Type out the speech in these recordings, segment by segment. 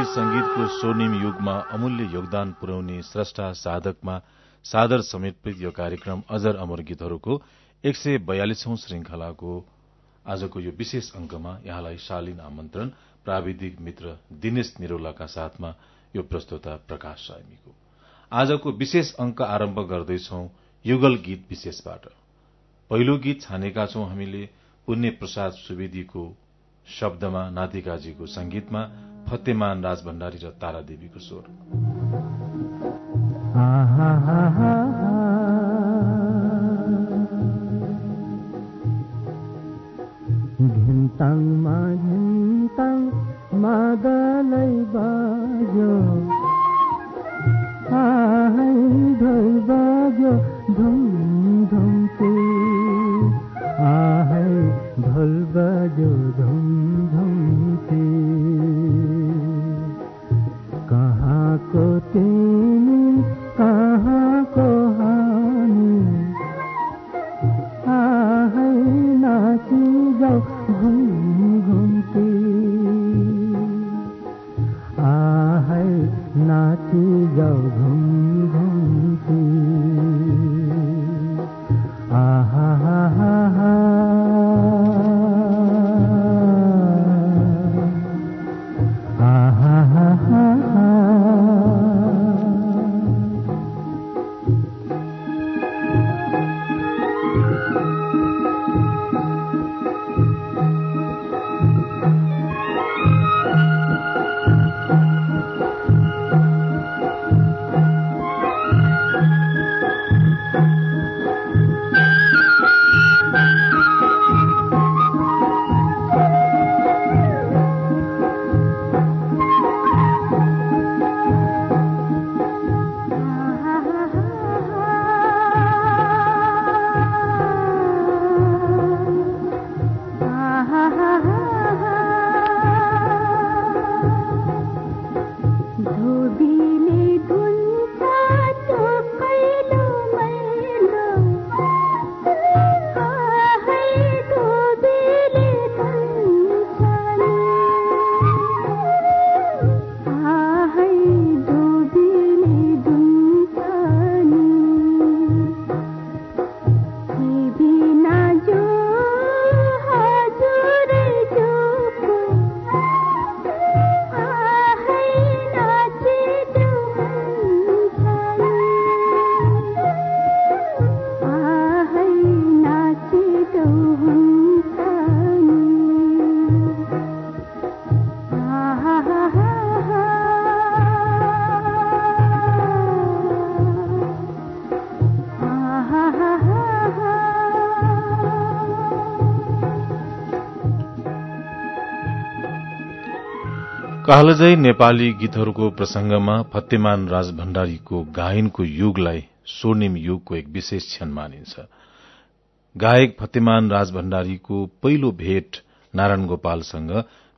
नेपाली संगीतको स्वर्णिम युगमा अमूल्य योगदान पुर्याउने स्रष्टा साधकमा सादर समेत यो कार्यक्रम अजर अमर गीतहरूको एक सय बयालिसौं श्रृंखलाको आजको यो विशेष अंकमा यहाँलाई शालीन आमन्त्रण प्राविधिक मित्र दिनेश निरौलाका साथमा यो प्रस्तोता प्रकाश सामीको आजको विशेष अंक आरम्भ गर्दैछौ युगल गीत विशेषबाट। पहिलो गीत छानेका छौं हामीले पुण्य प्रसाद सुवेदीको शब्दमा नातिकाजीको संगीतमा। फतेमान राज भण्डारी र तारादेवीको स्वर। घिन्ताङमा घिन्ताङ मादलै बाजो। ढोल बाजो धुम धुम के। आहै ढोल बाजो धुम कालजै नेपाली गीतहरूको प्रसंगमा फतेमान राज भण्डारीको गायनको युगलाई स्वर्णिम युगको एक विशेष क्षण मानिन्छ। गायक फतेमान राज भण्डारीको पहिलो भेट नारायण गोपालसँग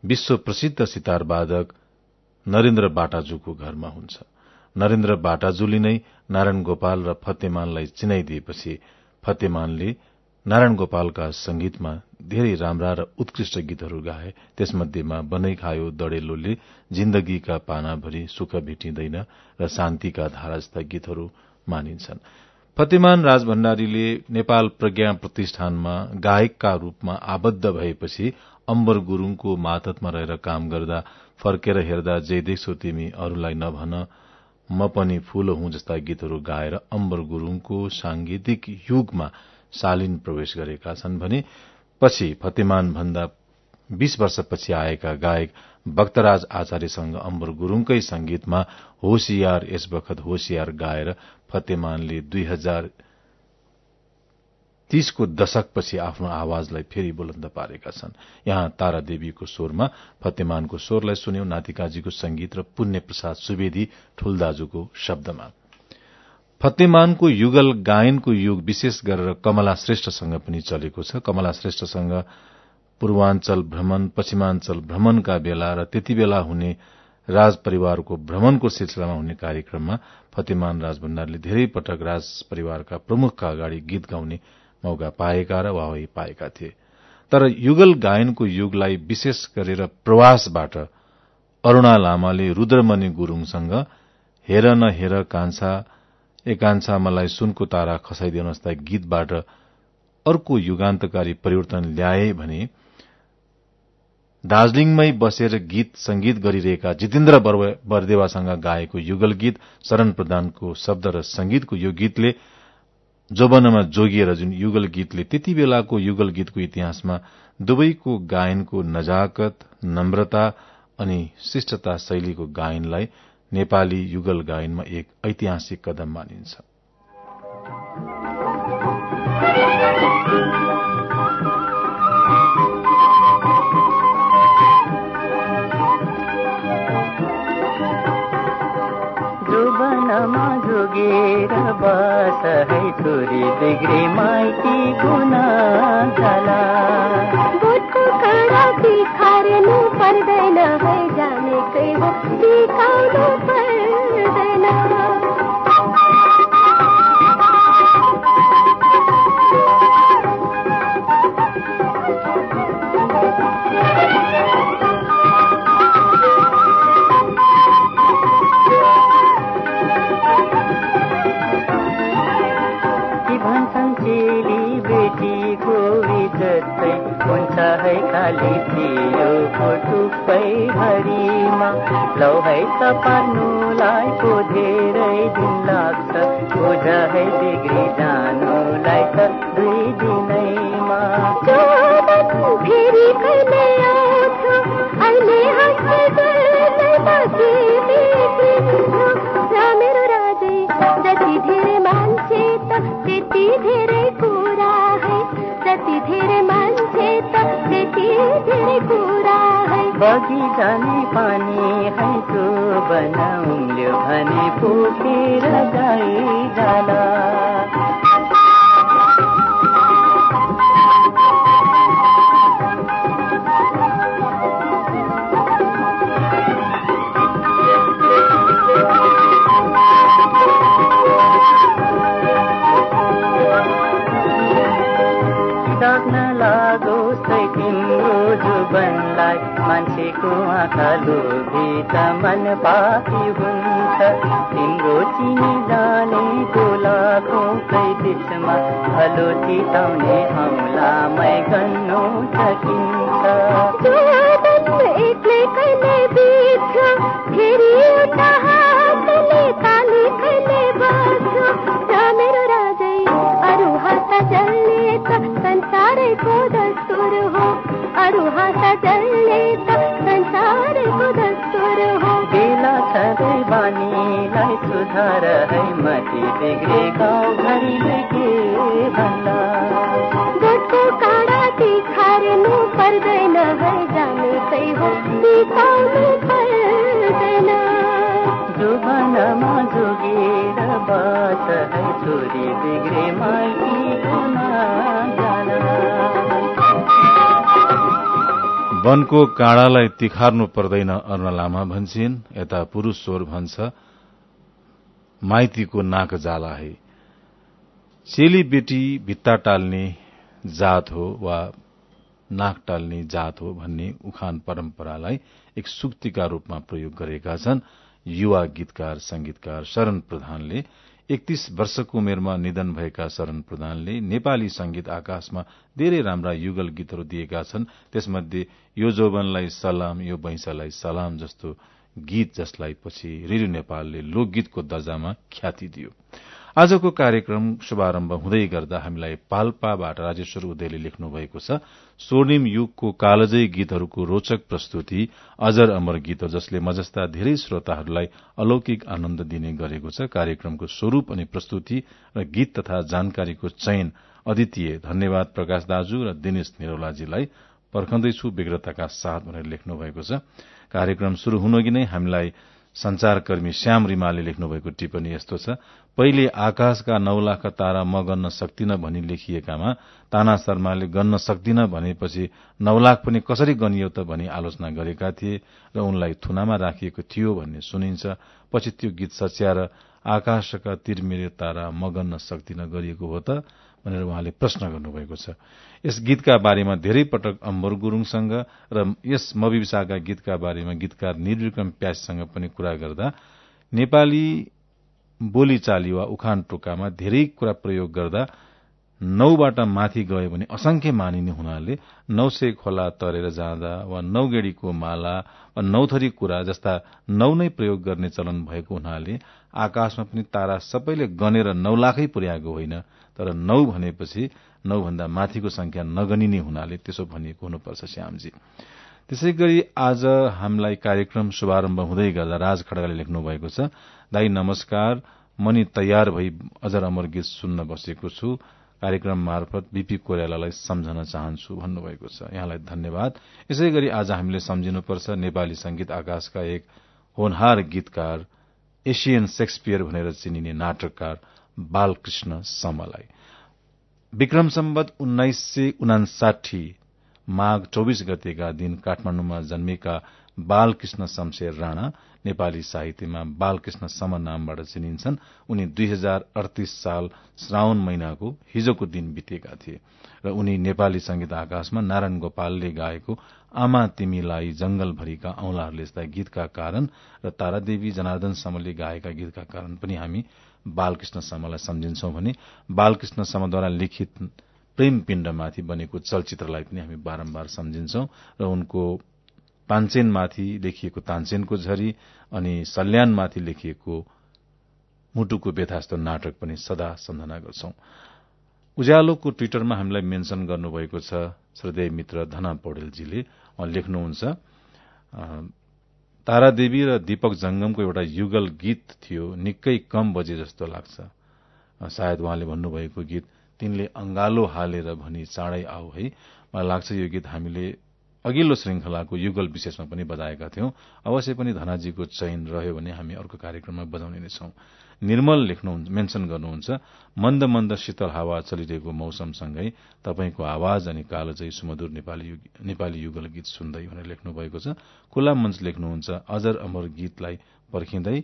विश्व प्रसिद्ध सितार वादक नरेन्द्र बाटाजुको घरमा हुन्छ। नरेन्द्र बाटाजुले नै नारायण गोपाल र फतेमानलाई चिनाइदिएपछि फतेमानले नारायण गोपालका संगीतमा धेरै राम्रा र उत्कृष्ट गीतहरू गाए त्यसमध्येमा बनै खायो दडेलोले जिन्दगीका पानाभरि सुख भेटिँदैन र शान्तिका धारा जस्ता गीतहरू मानिन्छन्। फतेमान राज भण्डारीले नेपाल प्रज्ञा प्रतिष्ठानमा गायकका रूपमा आबद्ध भएपछि अम्बर गुरूङको मातहतमा रहेर काम गर्दा फर्केर हेर्दा जे देख्छौ तिमी अरूलाई नभन म पनि फूल हुँ जस्ता गीतहरू गाएर अम्बर गुरूङको सांगीतिक युगमा शालीन प्रवेश गरेका छन् भने पछि फतेमान भन्दा बीस वर्षपछि आएका गायक भक्तराज आचार्यसँग अम्बर गुरूङकै संगीतमा होशियार यस बखत होशियार गाएर फतेमानले दुई हजार तीसको दशकपछि आफ्नो आवाजलाई फेरि बुलन्द पारेका छन्। यहाँ तारा देवीको स्वरमा फतेमानको स्वरलाई सुन्यौं नातिकाजीको संगीत र पुण्य प्रसाद सुवेदी ठूलदाजुको शब्दमा। फतेमानको युगल गायनको युग विशेष गरेर कमला श्रेष्ठसँग पनि चलेको छ। कमला श्रेष्ठसँग पूर्वाञ्चल भ्रमण पश्चिमाञ्चल भ्रमणका बेला र त्यति बेला हुने राज परिवारको भ्रमणको सिलसिलामा हुने कार्यक्रममा फतेमान राज भण्डारले धेरै पटक राज परिवारका प्रमुखका अगाडि गीत गाउने मौका पाएका र वाहवाही पाएका थिए। तर युगल गायनको युगलाई विशेष गरेर प्रवासबाट अरूणा लामाले रुद्रमणि गुरूङसँग हेर न हेर कान्छा एकांशा मलाई सुनको तारा खसाइदिनुहोस् गीतबाट अर्को युगान्तकारी परिवर्तन ल्याए भने दार्जीलिङमै बसेर गीत संगीत गरिरहेका जितेन्द्र बरदेवासँग गाएको युगल गीत शरण प्रधानको शब्द र संगीतको यो गीतले जोबनमा जोगिएर जुन युगल गीतले त्यति बेलाको युगल गीतको इतिहासमा दुवैको गायनको नजाकत नम्रता अनि शिष्टता शैलीको गायनलाई नेपाली युगल गायनमा एक ऐतिहासिक कदम मानिन्छ। जुबनमा जोगेर बस है छोरी बिग्रे माइती गुना जाला बोटको कडा तिखार्नु पर्दैन है जानेकै हो सिकाउनु पर्दैन। खाली थियो टुप्पै भरिमा लौ है त पार्नुलाई पो धेरै दिन लाग्छ। बुझ है बिग्री जानुलाई त दुई दिनैमा। है बगी जाने पानी है तो बनाउल्यो भने पोखेर गई जाला। मान्छेको आँखा लोभी त मन पापी हुन्छ। तिम्रो चिनी जाने लाखौँ कै बिचमा भलो चिताउने औलामै गन्नु सकिन्छ सुधार है मती बिग्रे गाउँ घरीले के भन्ला गोठको काँडा तिखार्नु पर्दैन है जानेकै हो बिताउनु पर्दैन जुबनमा जोगेर बास है छोरी बिग्रे माइती जाना। वनको काँडालाई तिखार्नु पर्दैन अरूण लामा भन्छन् यता पुरूष स्वर भन्छ माइतीको नाक जाला है। चेली बेटी भित्ता टाल्ने जात हो वा नाक टाल्ने जात हो भन्ने उखान परम्परालाई एक सुक्तिका रूपमा प्रयोग गरेका छन्। युवा गीतकार संगीतकार शरण प्रधानले एकतीस वर्षको उमेरमा निधन भएका शरण प्रधानले नेपाली संगीत आकाशमा धेरै राम्रा युगल गीतहरू दिएका छन्। त्यसमध्ये यो जौवनलाई सलाम यो वैंशलाई सलाम जस्तो गीत जसलाई पछि रेडियो नेपालले लोकगीतको दर्जामा ख्याति दियो। आजको कार्यक्रम शुभारम्भ हुँदै गर्दा हामीलाई पाल्पाबाट राजेश्वर उदयले लेख्नु भएको छ स्वर्णिम युगको कालजयी गीतहरूको रोचक प्रस्तुति अजर अमर गीतहरू जसले मजस्ता धेरै श्रोताहरूलाई अलौकिक आनन्द दिने गरेको छ। कार्यक्रमको स्वरूप अनि प्रस्तुति र गीत तथा जानकारीको चयन अद्वितीय। धन्यवाद प्रकाश दाजु र दिनेश निरौलाजीलाई। पर्खँदैछु व्यग्रताका साथ भनेर लेख्नु भएको छ। कार्यक्रम शुरू हुनुअघि नै हामीलाई संचारकर्मी श्याम रिमाले लेख्नुभएको टिप्पणी यस्तो छ। पहिले आकाशका नौ लाख तारा म गन्न सक्दिन भनी लेखिएकामा ताना शर्माले गन्न सक्दिन भनेपछि नौ लाख पनि कसरी गनियो त भनी आलोचना गरेका थिए र उनलाई थुनामा राखिएको थियो भन्ने सुनिन्छ। पछि त्यो गीत सच्याएर आकाशका तिरमिरे तारा मगन्न सक्दिन गरिएको हो त। भनेर उहाँले प्रश्न गर्नुभएको छ। यस गीतका बारेमा धेरै पटक अम्बर गुरूङसँग र यस मविसाका गीतका बारेमा गीतकार निर्विक्रम प्याससँग पनि कुरा गर्दा नेपाली बोलीचाली वा उखान टोकामा धेरै कुरा प्रयोग गर्दा नौबाट माथि गयो भने असंख्य मानिने हुनाले नौसे खोला तरेर जाँदा वा नौगेडीको माला वा नौथरी कुरा जस्ता नौ नै प्रयोग गर्ने चलन भएको हुनाले आकाशमा पनि तारा सबैले गनेर नौ लाखै पुर्याएको होइन। तर नौ भनेपछि नौभन्दा माथिको संख्या नगनिने हुनाले त्यसो भनिएको हुनुपर्छ श्यामजी। त्यसै गरी आज हामीलाई कार्यक्रम शुभारम्भ हुँदै गर्दा राज खड्गाले लेख्नु भएको छ दाई नमस्कार मनी तयार भई अजर अमर गीत सुन्न बसेको छु। कार्यक्रम मार्फत बीपी कोइरालालाई सम्झन चाहन्छु भन्नुभएको छ। यहाँलाई धन्यवाद। यसै गरी आज हामीले सम्झिनुपर्छ नेपाली संगीत आकाशका एक होनहार गीतकार एसियन सेक्सपियर भनेर चिनिने नाटककार बालकृष्ण समलाई। विक्रम सम्बत उन्नाइस सय उनासाठी माघ चौबिस गतेका दिन काठमाण्डुमा जन्मेका बालकृष्ण शमशेर राणा नेपाली साहित्यमा बालकृष्ण सम नामबाट चिनिन्छन्। उनी दुई हजार अडतिस साल श्रावण महिनाको हिजोको दिन बितेका थिए र उनी नेपाली संगीत आकाशमा नारायण गोपालले गाएको आमा तिमीलाई जंगलभरिका औंलाहरूले यस्ता गीतका कारण र तारादेवी जनार्दन समले गाएका गीतका कारण पनि हामी बालकृष्ण समलाई सम्झिन्छौं भने बालकृष्ण समद्वारा लिखित प्रेम पिण्डमाथि बनेको चलचित्रलाई पनि हामी बारम्बार सम्झिन्छौं र उनको पाञ्चेनमाथि लेखिएको तानसेनको झरी अनि सल्यानमाथि लेखिएको मुटुको व्यथा जस्तो नाटक पनि सदा सम्झना गर्छौं। उज्यालोको ट्विटरमा हामीलाई मेन्सन गर्नुभएको छ श्रद्धेय मित्र धना पौडेलजीले लेख्नुहुन्छ तारादेवी र दीपक जंगमको एउटा युगल गीत थियो निकै कम बजे जस्तो लाग्छ। सायद उहाँले भन्नुभएको गीत तिनले अंगालो हालेर भनी चाँडै आऊ है। मलाई लाग्छ यो गीत हामीले अघिल्लो श्रृंखलाको युगल विशेषमा पनि बजाएका थियौं। अवश्य पनि धनाजीको चयन रह्यो भने हामी अर्को कार्यक्रममा बजाउने नै छौं। निर्मल लेख्नु मेन्सन गर्नुहुन्छ मन्द मन्द शीतल हावा चलिरहेको मौसमसँगै तपाईँको आवाज अनि कालोजयी सुमधुर नेपाली नेपाली युगल गीत सुन्दै भनेर लेख्नु भएको छ। खुल्ला मञ्च लेख्नुहुन्छ अजर अमर गीतलाई पर्खिँदै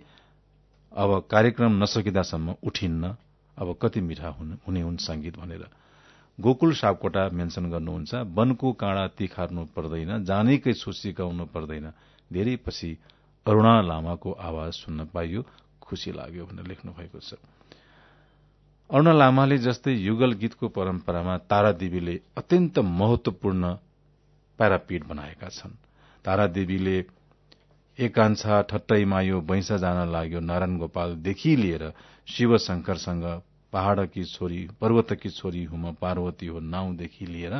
अब कार्यक्रम नसकिँदासम्म उठिन्न अब कति मिठा हुने हुन् संगीत भनेर। गोकुल सापकोटा मेन्सन गर्नुहुन्छ वनको काँडा तिखार्नु पर्दैन जानेकै छु सिकाउनु पर्दैन। धेरै पछि अरूणा लामाको आवाज सुन्न पाइयो खुशी लाग्यो भनेर लेख्नु भएको छ। अरूणा लामाले जस्तै युगल गीतको परम्परामा तारादेवीले अत्यन्त महत्वपूर्ण प्यारापिड बनाएका छन्। तारादेवीले एकांशा ठट्टै मायो बैंसा जान लाग्यो नारायण गोपालदेखि लिएर शिवशंकरसँग पहाड़की छोरी पर्वतकी छोरी हुम पार्वती हो नाउँदेखि लिएर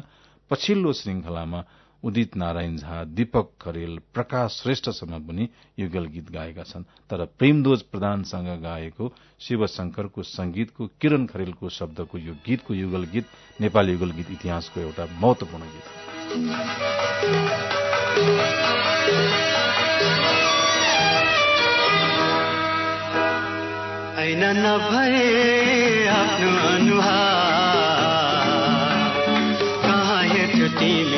पछिल्लो श्रृंखलामा उदित नारायण झा दीपक खरेल प्रकाश श्रेष्ठसम्म पनि युगल गीत गाएका छन्। तर प्रेमदोज प्रधानसँग गाएको शिवशंकरको संगीतको किरण खरेलको शब्दको यो गीतको युगल गीत नेपाली युगल गीत इतिहासको एउटा महत्वपूर्ण गीत ऐन नभए आफ्नो अनुहार। कहाँ हेर्छु तिमी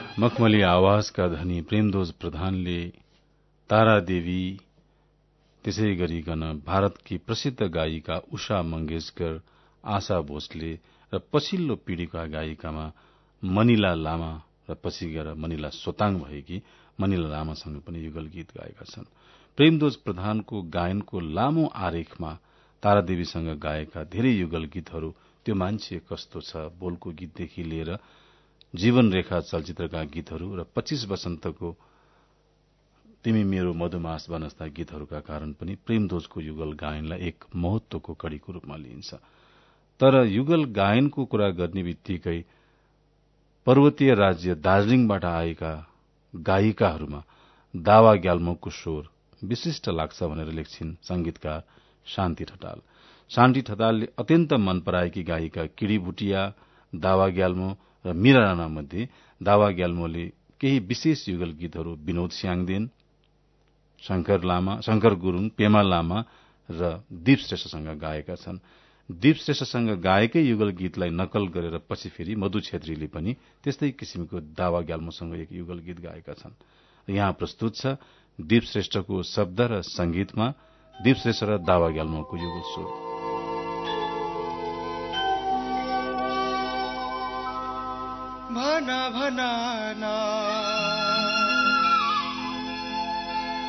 मखमली आवाजका धनी प्रेमदोज प्रधानले तारा देवी त्यसै गरिकन भारतकी प्रसिद्ध गायिका उषा मंगेशकर आशा भोसले र पछिल्लो पीढ़ीका गायिकामा मनिला लामा र पछि गएर मनिला सोताङ भएकी मनिला लामासँग पनि युगल गीत गाएका छन्। प्रेमदोज प्रधानको गायनको लामो आरेखमा तारादेवीसँग गाएका धेरै युगल गीतहरू त्यो मान्छे कस्तो छ बोलको गीतदेखि लिएर जीवन रेखा चलचित्रका गीतहरू र पच्चीस वसन्तको तिमी मेरो मधुमास बनस्ता गीतहरूका कारण पनि प्रेमध्वजको युगल गायनलाई एक महत्वको कड़ीको रूपमा लिइन्छ। तर युगल गायनको कुरा गर्ने बित्तिकै पर्वतीय राज्य दार्जीलिङबाट आएका गायिकाहरूमा दावा ग्याल्मोको स्वर विशिष्ट लाग्छ भनेर लेख्छिन् संगीतकार शान्ति ठटाल। शान्ति ठटालले अत्यन्त मन पराएकी गायिका किडी भुटिया दावा ग्याल्मो र मीरा राणा मध्ये दावा ग्याल्मोले केही विशेष युगल गीतहरू विनोद स्याङदेन शंकर लामा शंकर गुरूङ पेमा लामा र दीप श्रेष्ठसँग गाएका छन्। दीप श्रेष्ठसँग गाएकै युगल गीतलाई नकल गरेर पछि फेरि मधु छेत्रीले पनि त्यस्तै किसिमको दावा ग्याल्मोसँग एक युगल गीत गाएका छन्। यहाँ प्रस्तुत छ दीप श्रेष्ठको शब्द र संगीतमा। दीप श्रेष्ठ र दावा ग्याल्मोको युगल स्वर। भना भना ना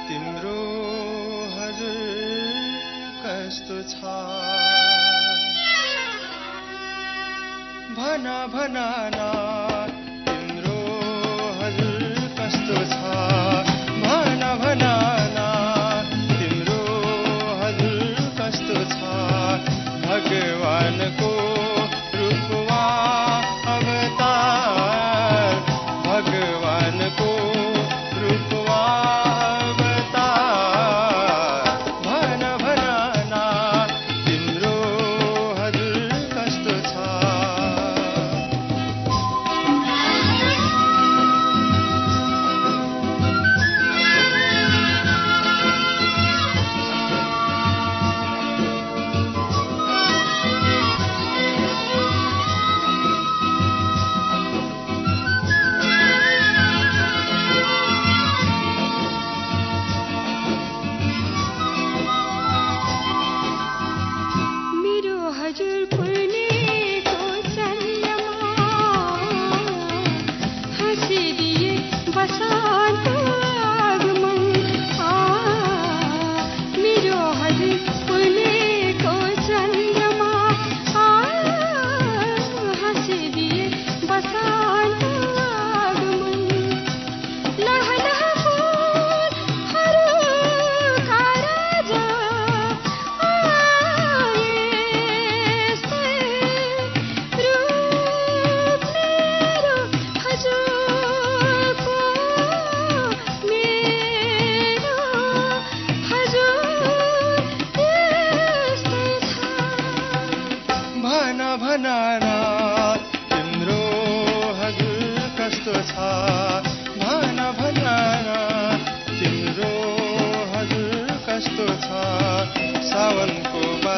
तिम्रो हजुर कस्तो छ? भना भना ना तिम्रो हजुर कस्तो छ?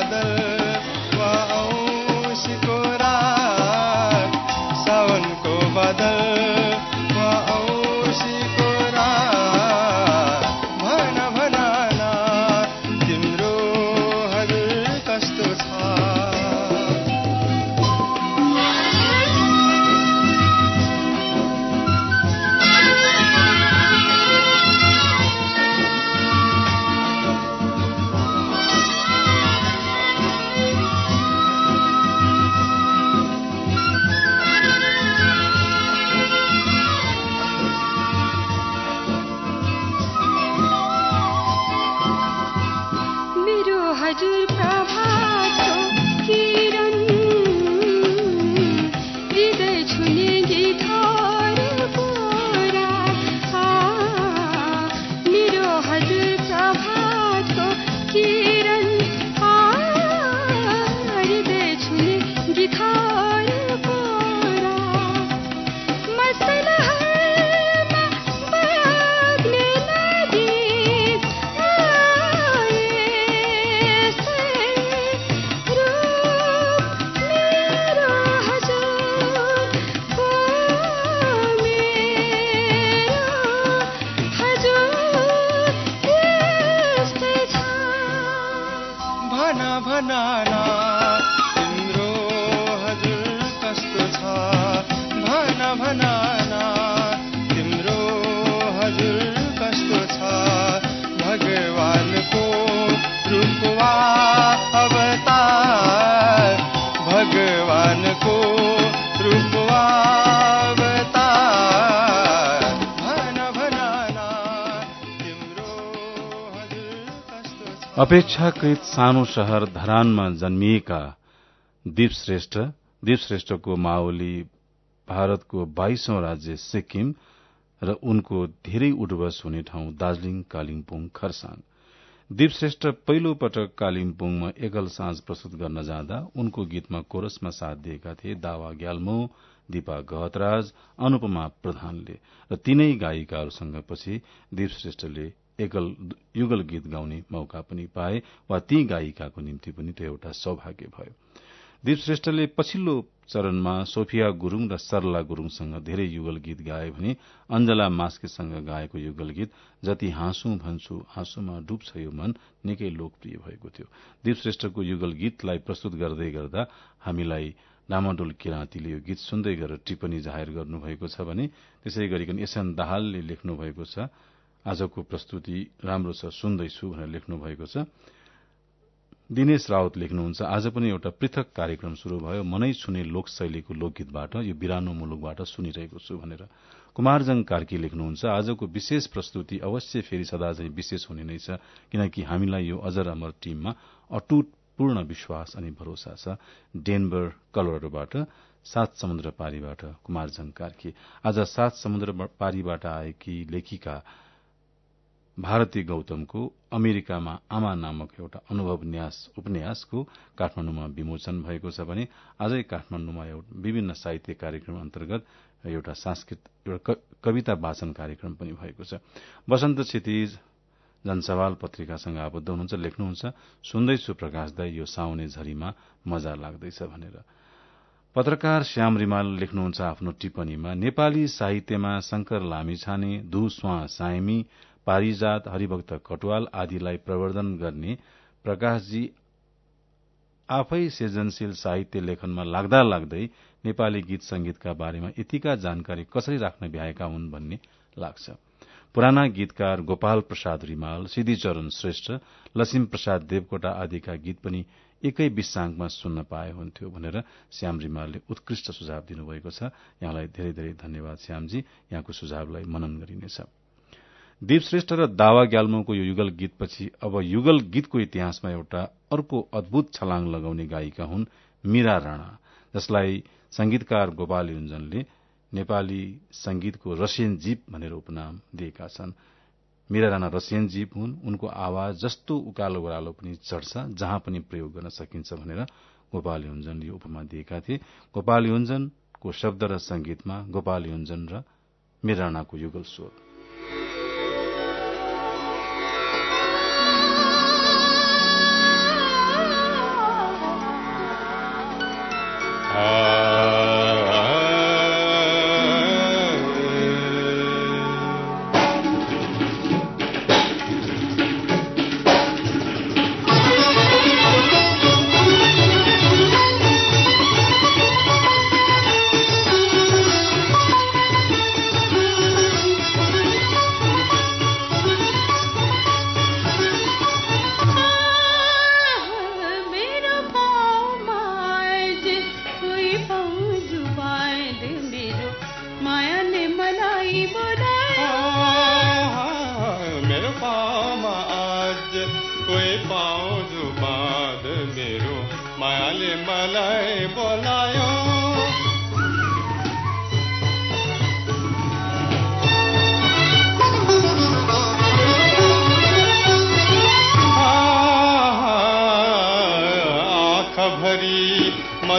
बादल अपेक्षाकृत सानो शहर धरानमा जन्मिएका दीप श्रेष्ठ दीप श्रेष्ठको माओली भारतको बाइसौं राज्य सिक्किम र उनको धेरै उठबस हुने ठाउँ दार्जीलिङ कालिम्पोङ खरसाङ। दीप श्रेष्ठ पहिलो पटक कालिम्पोङमा एकल साँझ प्रस्तुत गर्न जाँदा उनको गीतमा कोरसमा साथ दिएका थिए दावा ग्याल्मो दीपा गहतराज अनुपमा प्रधानले र तीनै गायिकाहरूसँग पछि दीप श्रेष्ठले एकल युगल गीत गाउने मौका पनि पाए वा ती गायिकाको निम्ति पनि त्यो एउटा सौभाग्य भयो। दीप श्रेष्ठले पछिल्लो चरणमा सोफिया गुरूङ र सरला गुरूङसँग धेरै युगल गीत गाए भने अञ्जला मास्केसँग गाएको युगल गीत जति हाँसु भन्छु हाँसुमा डुब्छ यो मन निकै लोकप्रिय भएको थियो। दीप श्रेष्ठको युगल गीतलाई प्रस्तुत गर्दै गर्दा हामीलाई डामाडोल किराँतीले यो गीत सुन्दै गरेर टिप्पणी जाहेर गर्नुभएको छ भने त्यसै गरिकन एसएन दाहालले लेख्नु भएको छ आजको प्रस्तुति राम्रो छ सुन्दैछु भनेर लेख्नु भएको छ। दिनेश रावत लेख्नुहुन्छ आज पनि एउटा पृथक कार्यक्रम शुरू भयो। मनै छुने लोक शैलीको लोकगीतबाट यो बिरानो मुलुकबाट सुनिरहेको छु भनेर कुमारजङ कार्की लेख्नुहुन्छ। आजको विशेष प्रस्तुति अवश्य फेरि सदा चाहिँ विशेष हुने नै छ किनकि हामीलाई यो अजर अमर टीममा अटुट पूर्ण विश्वास अनि भरोसा छ। डेनबर कलोराडोबाट सात समुद्र पारीबाट कुमारजङ कार्की। आज सात समुद्र पारीबाट आएकी लेखिका भारती गौतमको अमेरिकामा आमा नामक एउटा अनुभव न्यास उपन्यासको काठमाण्डुमा विमोचन भएको छ भने आजै काठमाण्डुमा विभिन्न साहित्य कार्यक्रम अन्तर्गत एउटा सांस्कृतिक एउटा कविता वाचन कार्यक्रम पनि भएको छ। वसन्त क्षितिज जनसवाल पत्रिकासँग आबद्ध हुनुहुन्छ लेख्नुहुन्छ सुन्दैछु प्रकाश यो साउने झरीमा मजा लाग्दैछ भनेर। पत्रकार श्याम रिमाल लेख्नुहुन्छ आफ्नो टिप्पणीमा नेपाली साहित्यमा शंकर लामिछाने धु स्वा साइमी पारिजात हरिभक्त कटवाल आदिलाई प्रवर्धन गर्ने प्रकाशजी आफै सृजनशील साहित्य लेखनमा लाग्दा लाग्दै नेपाली गीत संगीतका बारेमा यतिका जानकारी कसरी राख्न भ्याएका हुन् भन्ने लाग्छ। पुराना गीतकार गोपाल प्रसाद रिमाल सिद्धिचरण श्रेष्ठ लसिम प्रसाद देवकोटा आदिका गीत पनि एकै विश्वाङमा सुन्न पाए हुन्थ्यो भनेर श्याम रिमालले उत्कृष्ट सुझाव दिनुभएको छ। यहाँलाई धेरै धेरै धन्यवाद श्यामजी। यहाँको सुझावलाई मनन गरिनेछ। दीप श्रेष्ठ र दावा ग्याल्मोको यो युगल गीतपछि अब युगल गीतको इतिहासमा एउटा अर्को अद्भुत छलाङ लगाउने गायिका हुन् मीरा राणा जसलाई संगीतकार गोपाल युञ्जनले नेपाली संगीतको रसियन जीप भनेर उपनाम दिएका छन्। मीरा राणा रसियन जीप हुन् उनको आवाज जस्तो उकालो ओह्रालो पनि चढ्छ जहाँ पनि प्रयोग गर्न सकिन्छ भनेर गोपाल युञ्जनले उपमा दिएका थिए। गोपाल युञ्जनको शब्द र संगीतमा गोपाल युञ्जन र मीरा राणाको युगल स्वर।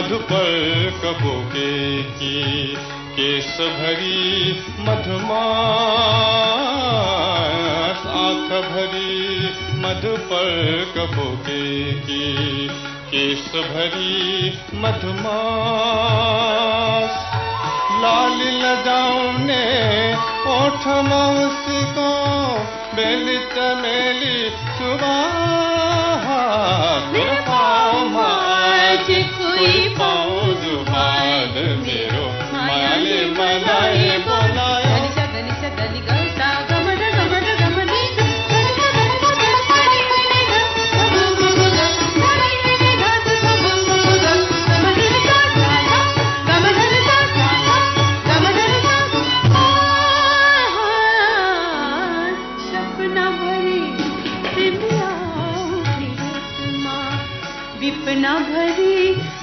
मधुपर कबोके की केस भरी मधुमास। आँख भरी मधुपर कबोके की केस भरी मधुमास। लाल लजाउने ओठ मौसिको, बेली चमेली सुबह मेरे। पाउँमा आज कोही पाउँछ बाद मेरो मायाले मलाई बोलायो सपना भरी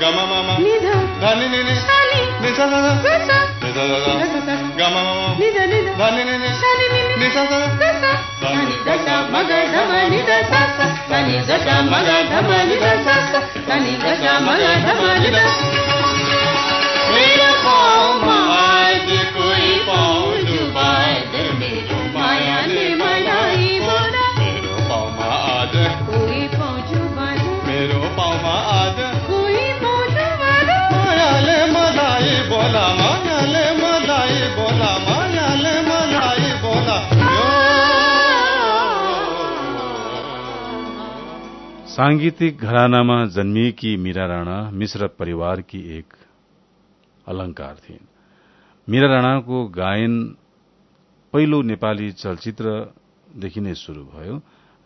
दादा गमा मामा धनी निनी निसा दादा निसा दादा गमा मामा धनी निनी निसा दादा धनी दशा मग धम निदा सा धनी दशा मग धम निदा सा धनी दशा मग धम निदा मेरो पाउमा आज कोही पाउ जुबान सांगीतिक घरानामा जन्मिएकी मीरा राणा मिश्र परिवारकी एक अलंकार थिइन्। मीरा राणाको गायन पहिलो नेपाली चलचित्रदेखि नै शुरू भयो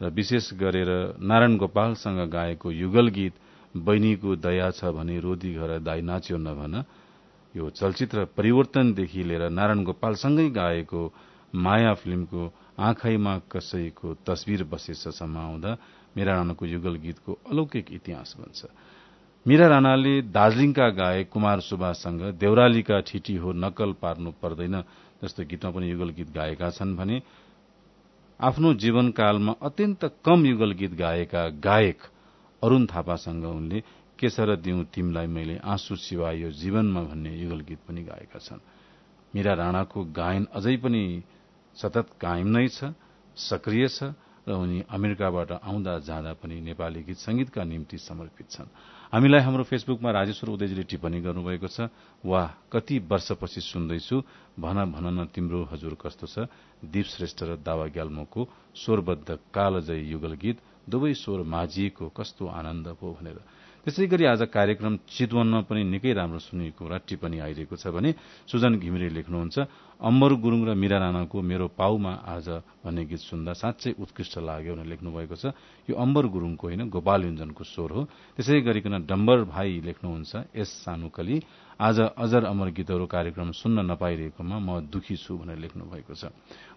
र विशेष गरेर नारायण गोपालसँग गाएको युगल गीत बहिनीको दया छ भने रोदी घर दाई नाच्यो नभन यो चलचित्र परिवर्तनदेखि लिएर नारायण गोपालसँगै गाएको माया फिल्मको आँखाइमा कसैको तस्विर बसेछसम्म आउँदा मीरा राणाको युगल गीतको अलौकिक इतिहास बन्छ। मीरा राणाले दार्जीलिङका गायक कुमार सुब्बासँग देउरालीका ठिटी हो नक्कल पार्नु पर्दैन जस्तो गीतमा पनि युगल गीत गाएका छन् भने आफ्नो जीवनकालमा अत्यन्त कम युगल गीत गाएका गायक अरूण थापासँग उनले केसर दिउँ तिमलाई मैले आँसु सिवा यो जीवनमा भन्ने युगल गीत पनि गाएका छन्। मीरा राणाको गायन अझै पनि सतत कायम नै छ सक्रिय छ। र उनी अमेरिकाबाट आउँदा जाँदा पनि नेपाली गीत संगीतका निम्ति समर्पित छन्। हामीलाई हाम्रो फेसबुकमा राजेश्वर उदयजीले टिप्पणी गर्नुभएको छ वाह कति वर्षपछि सुन्दैछु। भन भन न तिम्रो हजुर कस्तो छ। दीप श्रेष्ठ र दावा ग्याल्मोको स्वरबद्ध कालजय युगल गीत। दुवै स्वर माझिएको कस्तो आनन्द हो भनेर। त्यसै गरी आज कार्यक्रम चितवनमा पनि निकै राम्रो सुनिएको र टिप्पणी आइरहेको छ भने सुजन घिमिरे लेख्नुहुन्छ अम्बर गुरूङ र मीरा राणाको मेरो पाउमा आज भन्ने गीत सुन्दा साँच्चै उत्कृष्ट लाग्यो भनेर लेख्नु भएको छ। यो अम्बर गुरूङको होइन गोपाल युञ्जनको स्वर हो। त्यसै गरिकन डम्बर भाइ लेख्नुहुन्छ एस सानुकली आज अजर अमर गीतहरू कार्यक्रम सुन्न नपाइरहेकोमा म दुखी छु भनेर लेख्नु भएको छ।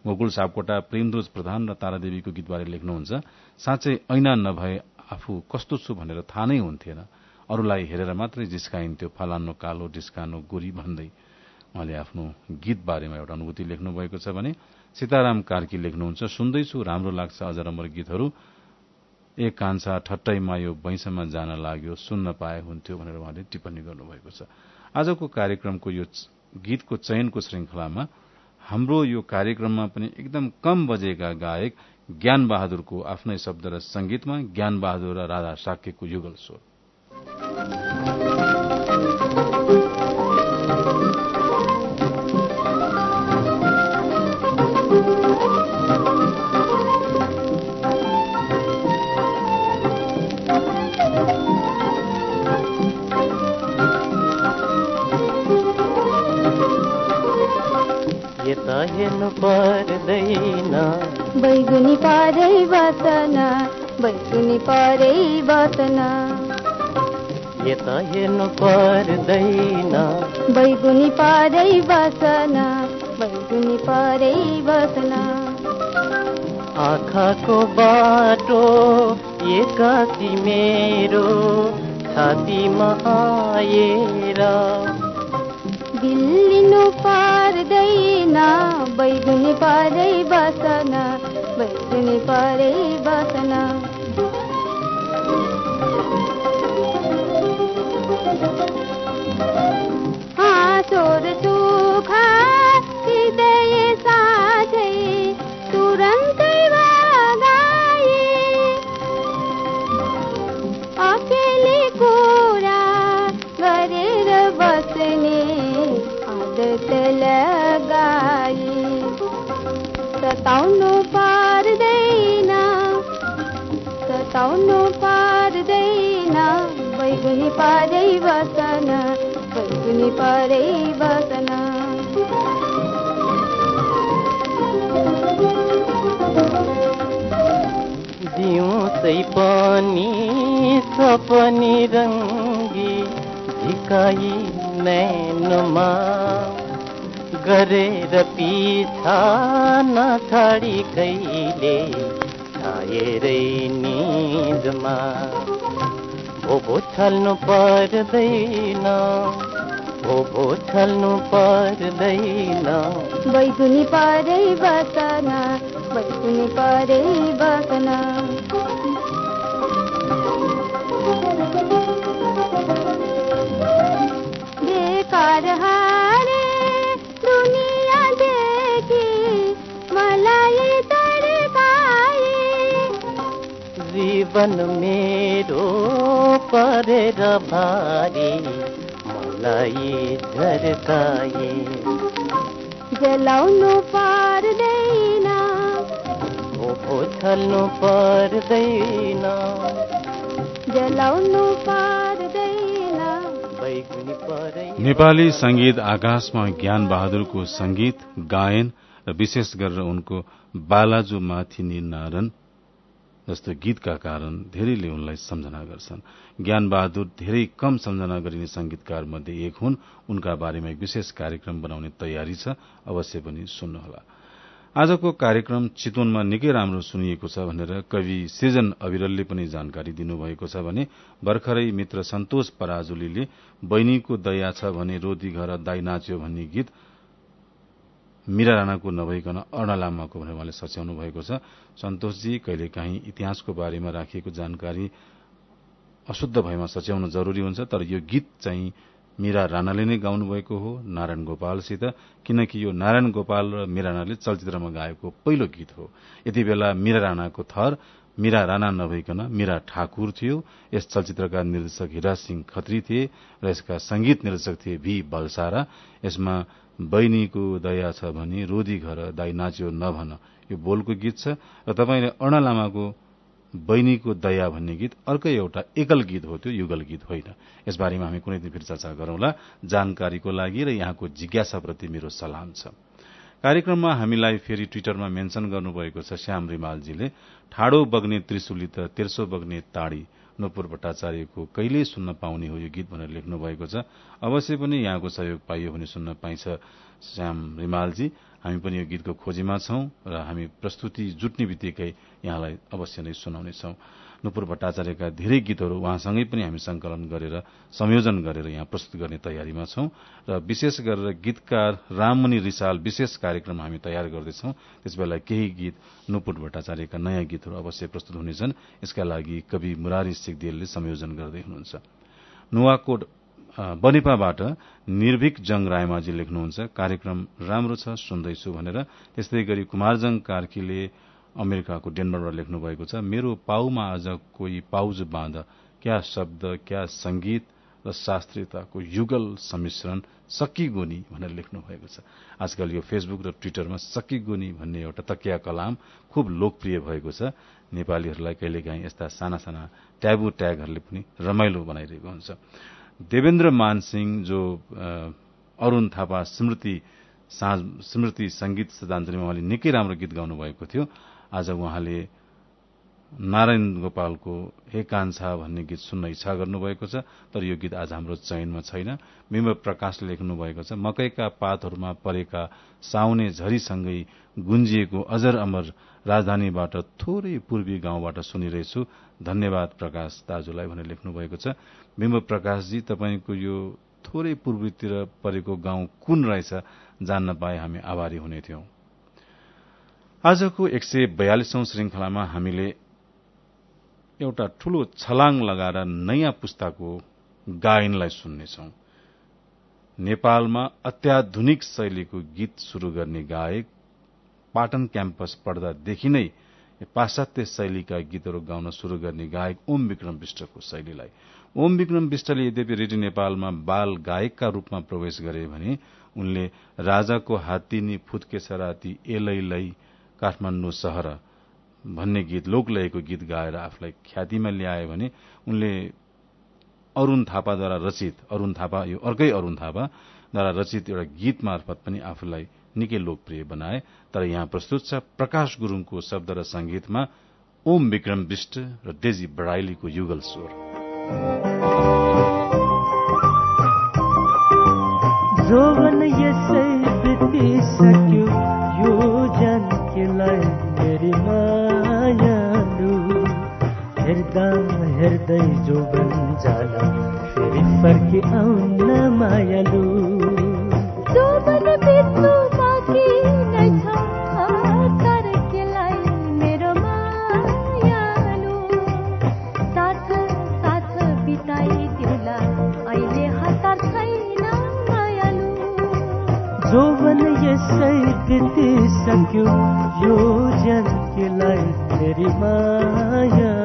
गोकुल सापकोटा प्रेमध्वज प्रधान र तारादेवीको गीतबारे लेख्नुहुन्छ। साँच्चै ऐना नभए आफू कस्तो छु भनेर थाहा नै हुन्थेन। अरूलाई हेरेर मात्रै जिस्काइन्थ्यो फलानो कालो डिस्कानो गोरी भन्दै उहाँले आफ्नो गीत बारेमा एउटा अनुभूति लेख्नु भएको छ भने सीताराम कार्की लेख्नुहुन्छ सुन्दैछु राम्रो लाग्छ अजर अमर गीतहरू। एक कान्छा ठट्टैमा यो वैंशमा जान लाग्यो सुन्न पाए हुन्थ्यो भनेर उहाँले टिप्पणी गर्नुभएको छ। आजको कार्यक्रमको यो गीतको चयनको श्रृंखलामा हाम्रो यो कार्यक्रममा पनि एकदम कम बजेका गायक ज्ञान बहादुरको आफ्नै शब्द र संगीतमा ज्ञान बहादुर र राधा साक्यको युगल स्वर। हेर्नु पर्दैन बैगुनी परै बसन बैगुनी परै बसन। यता हेर्नु पर्दैन बैगुनी परै बसन बैगुनी परै बसन। आँखाको बाटो एकासी मेरो छातीमा आएर दिल्लिनु पर्दैन बैगुनी परै बसन बैगुनी परै बसन। हाँसो र सुख सताउनु पर्दैन सताउनु पर्दैन बैगुनी परै बसन बैगुनी परै बसन दिउँसै पनि सपनी रङ्गी झिकाई नैनमा गरेर पिछा नछाडी कहिले छाएरै निजमा। भोभो छल्नु पर्दैन भोभो छल्नु पर्दैन। बैगुनी परै बसन बैगुनी परै बसन बेकार हारे जीवन मेरो परेर भारी मलाई झर्काए। जलाउनु पर्दैन। भोभो छल्नु पर्दैन। जलाउनु पर्दैन। बैगुनी परै नेपाली संगीत आकाशमा ज्ञान बहादुरको संगीत गायन र विशेष गरेर उनको बालाजु माथि नारायण जस्तो गीतका कारण धेरैले उनलाई सम्झना गर्छन्। ज्ञान बहादुर धेरै कम सम्झना गरिने संगीतकार मध्ये एक हुन्। उनका बारेमा विशेष कार्यक्रम बनाउने तयारी छ अवश्य पनि सुन्नुहोला। आजको कार्यक्रम चितवनमा निकै राम्रो सुनिएको छ भनेर कवि सृजन अविरलले पनि जानकारी दिनुभएको छ भने भर्खरै मित्र सन्तोष पराजुलीले बहिनीको दया छ भने रोदी घर दाई नाच्यो भन्ने गीत मीरा राणाको नभइकन अर्ण लामाको भनेर उहाँले सच्याउनु भएको छ। सन्तोषजी कहिलेकाहीँ इतिहासको बारेमा राखिएको जानकारी अशुद्ध भएमा सच्याउन जरूरी हुन्छ तर यो गीत चाहिँ मीरा राणाले नै गाउनु भएको हो नारायण गोपालसित किनकि यो नारायण गोपाल र मीरा राणाले चलचित्रमा गाएको पहिलो गीत हो। यति बेला मीरा राणाको थर मीरा राणा नभइकन मीरा ठाकुर थियो। यस चलचित्रका निर्देशक हिराज सिंह खत्री थिए र यसका संगीत निर्देशक थिए भी बलसारा। यसमा बहिनीको दया छ भने रोदी घर दाई नाच्यो नभन। यो बोलको गीत छ र तपाईँले अर्ण लामाको बहिनीको दया भन्ने गीत अर्कै एउटा एकल गीत हो त्यो युगल गीत होइन। यसबारेमा हामी कुनै दिन फेरि चर्चा गरौंला। जानकारीको लागि र यहाँको जिज्ञासाप्रति मेरो सलाम छ। कार्यक्रममा हामीलाई फेरि ट्विटरमा मेन्सन गर्नुभएको छ श्याम रिमालजीले ठाडो बग्ने त्रिशुली त तेर्सो बग्ने ताड़ी नपुर भट्टाचार्यको कहिल्यै सुन्न पाउने हो यो गीत भनेर लेख्नु भएको छ। अवश्य पनि यहाँको सहयोग पाइयो भने सुन्न पाइन्छ। श्याम रिमालजी हामी पनि यो गीतको खोजीमा छौं र हामी प्रस्तुति जुट्ने बित्तिकै यहाँलाई अवश्य नै सुनाउनेछौं। नुपुर भट्टाचार्यका धेरै गीतहरू उहाँसँगै पनि हामी संकलन गरेर संयोजन गरेर यहाँ प्रस्तुत गर्ने तयारीमा छौं। र विशेष गरेर गीतकार राममणि रिसाल विशेष कार्यक्रम हामी तयार गर्दैछौं। त्यसबेला केही गीत नुपुर भट्टाचार्यका नयाँ गीतहरू अवश्य प्रस्तुत हुनेछन्। यसका लागि कवि मुरारी सिगदेलले संयोजन गर्दै हुनुहुन्छ। नुवाकोट बनेपाबाट निर्भीक जंग रायमाझी लेख्नुहुन्छ कार्यक्रम राम्रो छ सुन्दैछु भनेर। त्यस्तै गरी कुमारजङ कार्कीले अमेरिकाको डेनबरबाट लेख्नु भएको छ मेरो पाउमा आज कोही पाउज बाँध। क्या शब्द क्या संगीत र शास्त्रीयताको युगल सम्मिश्रण सकिगोनी भनेर लेख्नु भएको छ। आजकल यो फेसबुक र ट्विटरमा सकिगोनी भन्ने एउटा तकिया कलाम खुब लोकप्रिय भएको छ। नेपालीहरूलाई कहिलेकाहीँ यस्ता साना साना ट्याबु ट्यागहरूले पनि रमाइलो बनाइरहेको हुन्छ। देवेन्द्र मानसिंह जो अरूण थापा स्मृति स्मृति संगीत श्रद्धाञ्जलीमा उहाँले निकै राम्रो गीत गाउनु भएको थियो। आज उहाँले नारायण गोपालको हे कान्छा भन्ने गीत सुन्न इच्छा गर्नुभएको छ तर यो गीत आज हाम्रो चयनमा छैन। बिम्ब प्रकाशले लेख्नु भएको छ मकैका पातहरूमा परेका साउने झरीसँगै गुन्जिएको अजर अमर राजधानीबाट थोरै पूर्वी गाउँबाट सुनिरहेछु। धन्यवाद प्रकाश दाजुलाई भनेर लेख्नु भएको छ। बिम्ब प्रकाशजी तपाईँको यो थोरै पूर्वीतिर परेको गाउँ कुन रहेछ? जान्न पाए हामी आभारी हुने थियौं। आजको एक सय बयालिसौं श्रृंखलामा हामीले एउटा ठूलो छलाङ लगाएर नयाँ पुस्ताको गायनलाई सुन्नेछौ। नेपालमा अत्याधुनिक शैलीको गीत शुरू गर्ने गायक पाटन क्याम्पस पढ्दादेखि नै पाश्चात्य शैलीका गीतहरू गाउन शुरू गर्ने गायक ओम विक्रम विष्टको शैलीलाई। ओम विक्रम विष्टले यद्यपि रेडियो नेपालमा बाल गायकका रूपमा प्रवेश गरे भने उनले राजाको हात्ती फुत्के सराती एलैलै काठमाण्डु शहर भन्ने गीत लोकलयको गीत गाएर आफूलाई ख्यातिमा ल्याए भने उनले अरूण थापाद्वारा रचित अरूण थापा यो अर्कै अरूण थापाद्वारा रचित एउटा गीत मार्फत पनि आफूलाई निकै लोकप्रिय बनाए। तर यहाँ प्रस्तुत छ प्रकाश गुरूङको शब्द र संगीतमा ओम विक्रम विष्ट र डेजी बडाइलीको युगल स्वर। जोवन यसै बितिसक्यो यो जानकीलाई मेरी मायालु। हेर्दा हेर्दै जोबन जाला फेरि फर्की आउन मायालु। जोबन बित्नु बाँकी नै छ तर केलाई मेरो मायालु साथ साथ बिताइदिउला अहिले हतार छैन मायालु जोबन यसै बितिसक्यो यो जानकीलाई मेरी मायालु दुःख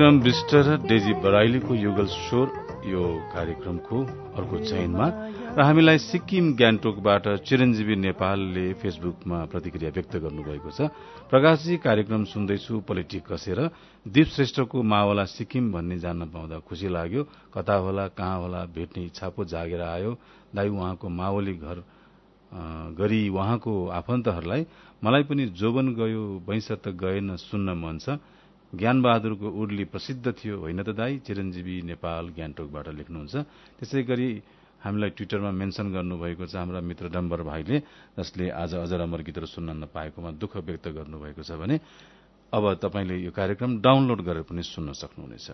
विक्रम विष्ट र डेजी बराइलीको युगल स्वर यो कार्यक्रमको अर्को चयनमा। र हामीलाई सिक्किम गान्तोकबाट चिरञ्जीवी नेपालले फेसबुकमा प्रतिक्रिया व्यक्त गर्नुभएको छ। प्रकाशजी कार्यक्रम सुन्दैछु पोलिटिक कसेर। दीप श्रेष्ठको मावला सिक्किम भन्ने जान्न पाउँदा खुशी लाग्यो। कता होला कहाँ होला भेट्ने इच्छा पो जागेर आयो। दाई उहाँको मावली घर गरी उहाँको आफन्तहरूलाई। मलाई पनि जोबन गयो वैंश त गएन सुन्न मन छ। ज्ञानबहादुरको उर्ली प्रसिद्ध थियो। होइन त दाई? चिरञ्जीवी नेपाल गान्तोकबाट लेख्नुहुन्छ। त्यसै गरी हामीलाई ट्विटरमा मेन्सन गर्नुभएको छ हाम्रा मित्र डम्बर भाइले जसले आज अजर अमर गीतहरू सुन्न नपाएकोमा दुःख व्यक्त गर्नुभएको छ भने अब तपाईँले यो कार्यक्रम डाउनलोड गरेर पनि सुन्न सक्नुहुनेछ।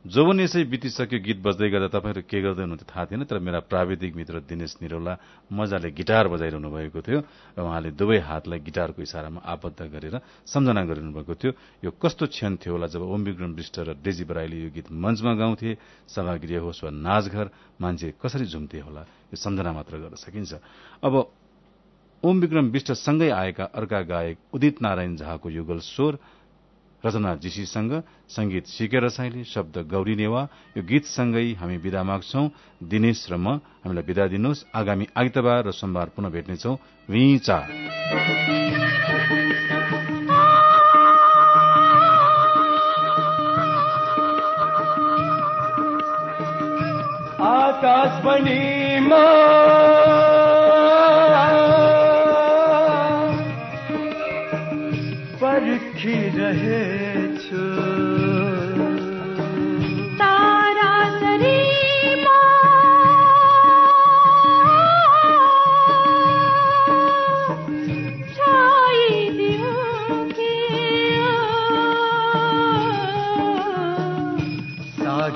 जोवन यसै बितिसक्यो गीत बज्दै गर्दा तपाईँहरू के गर्दै हुनुहुन्थ्यो थाहा थिएन तर मेरा प्राविधिक मित्र दिनेश निरौला मजाले गिटार बजाइरहनु भएको थियो र उहाँले दुवै हातलाई गिटारको इसारामा आबद्ध गरेर सम्झना गरिरहनु भएको थियो। यो कस्तो क्षण थियो होला जब ओम विक्रम विष्ट र डेजी बराईले यो गीत मञ्चमा गाउँथे सभागृह होस् वा नाचघर मान्छे कसरी झुम्थे होला यो सम्झना मात्र गर्न सकिन्छ। अब ओम विक्रम विष्टसँगै आएका अर्का गायक उदित नारायण झाको युगल स्वर रचना जीसीसँग संगीत सिके रसाइली शब्द गौरी नेवा। यो गीतसँगै हामी विदा माग्छौ। दिनेश र म हामीलाई विदा दिनुहोस्। आगामी आइतबार र सोमबार पुनः भेट्नेछौ। विचा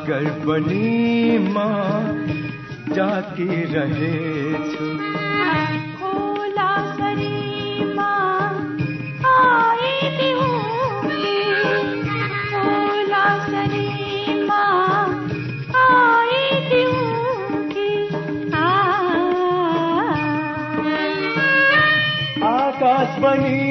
गर्बनीमा जाके रहेछु खोला सरीमा आएती हूँ खोला सरीमा आएती हूँ कि आकाश बनी